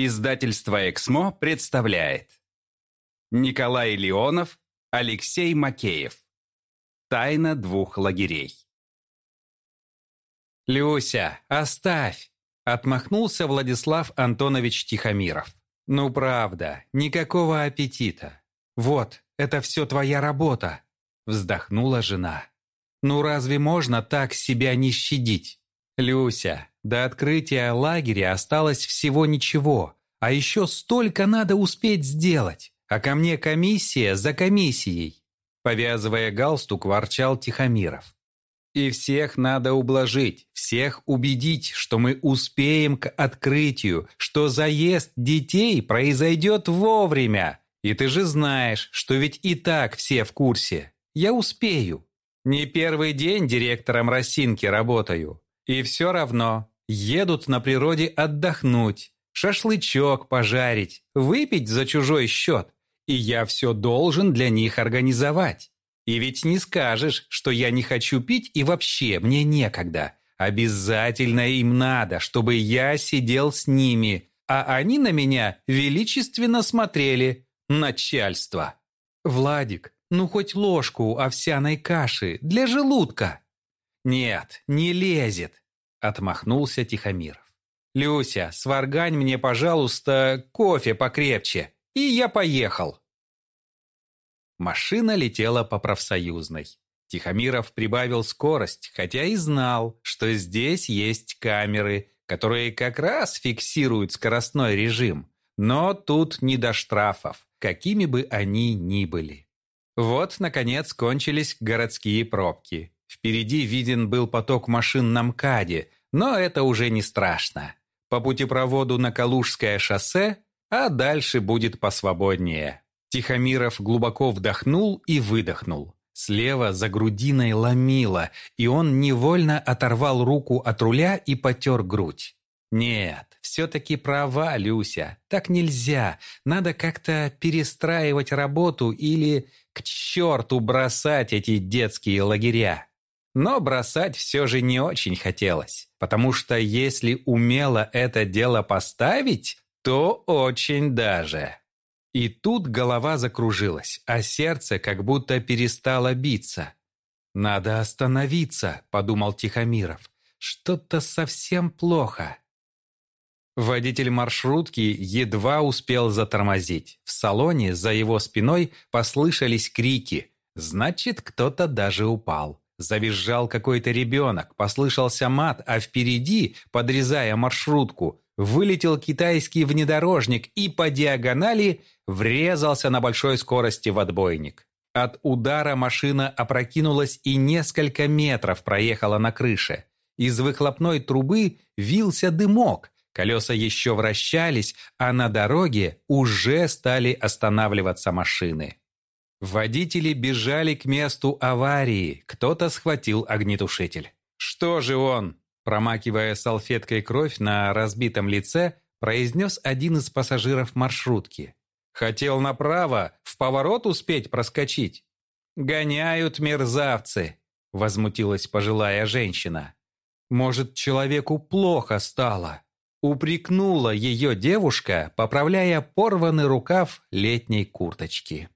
Издательство «Эксмо» представляет Николай Леонов, Алексей Макеев Тайна двух лагерей «Люся, оставь!» – отмахнулся Владислав Антонович Тихомиров. «Ну правда, никакого аппетита. Вот, это все твоя работа!» – вздохнула жена. «Ну разве можно так себя не щадить? Люся, до открытия лагеря осталось всего ничего, а еще столько надо успеть сделать, а ко мне комиссия за комиссией. Повязывая галстук, ворчал Тихомиров. И всех надо ублажить, всех убедить, что мы успеем к открытию, что заезд детей произойдет вовремя. И ты же знаешь, что ведь и так все в курсе. Я успею. Не первый день директором Росинки работаю. И все равно едут на природе отдохнуть, шашлычок пожарить, выпить за чужой счет. И я все должен для них организовать. И ведь не скажешь, что я не хочу пить и вообще мне некогда. Обязательно им надо, чтобы я сидел с ними, а они на меня величественно смотрели. Начальство. Владик, ну хоть ложку овсяной каши для желудка. «Нет, не лезет», — отмахнулся Тихомиров. «Люся, сваргань мне, пожалуйста, кофе покрепче, и я поехал». Машина летела по профсоюзной. Тихомиров прибавил скорость, хотя и знал, что здесь есть камеры, которые как раз фиксируют скоростной режим. Но тут не до штрафов, какими бы они ни были. Вот, наконец, кончились городские пробки. Впереди виден был поток машин на МКАДе, но это уже не страшно. По путепроводу на Калужское шоссе, а дальше будет посвободнее. Тихомиров глубоко вдохнул и выдохнул. Слева за грудиной ломило, и он невольно оторвал руку от руля и потер грудь. «Нет, все-таки права, Люся. Так нельзя. Надо как-то перестраивать работу или к черту бросать эти детские лагеря». Но бросать все же не очень хотелось, потому что если умело это дело поставить, то очень даже. И тут голова закружилась, а сердце как будто перестало биться. «Надо остановиться», — подумал Тихомиров. «Что-то совсем плохо». Водитель маршрутки едва успел затормозить. В салоне за его спиной послышались крики. Значит, кто-то даже упал. Завизжал какой-то ребенок, послышался мат, а впереди, подрезая маршрутку, вылетел китайский внедорожник и по диагонали врезался на большой скорости в отбойник. От удара машина опрокинулась и несколько метров проехала на крыше. Из выхлопной трубы вился дымок, колеса еще вращались, а на дороге уже стали останавливаться машины. Водители бежали к месту аварии, кто-то схватил огнетушитель. «Что же он?» Промакивая салфеткой кровь на разбитом лице, произнес один из пассажиров маршрутки. «Хотел направо, в поворот успеть проскочить?» «Гоняют мерзавцы!» – возмутилась пожилая женщина. «Может, человеку плохо стало?» Упрекнула ее девушка, поправляя порванный рукав летней курточки.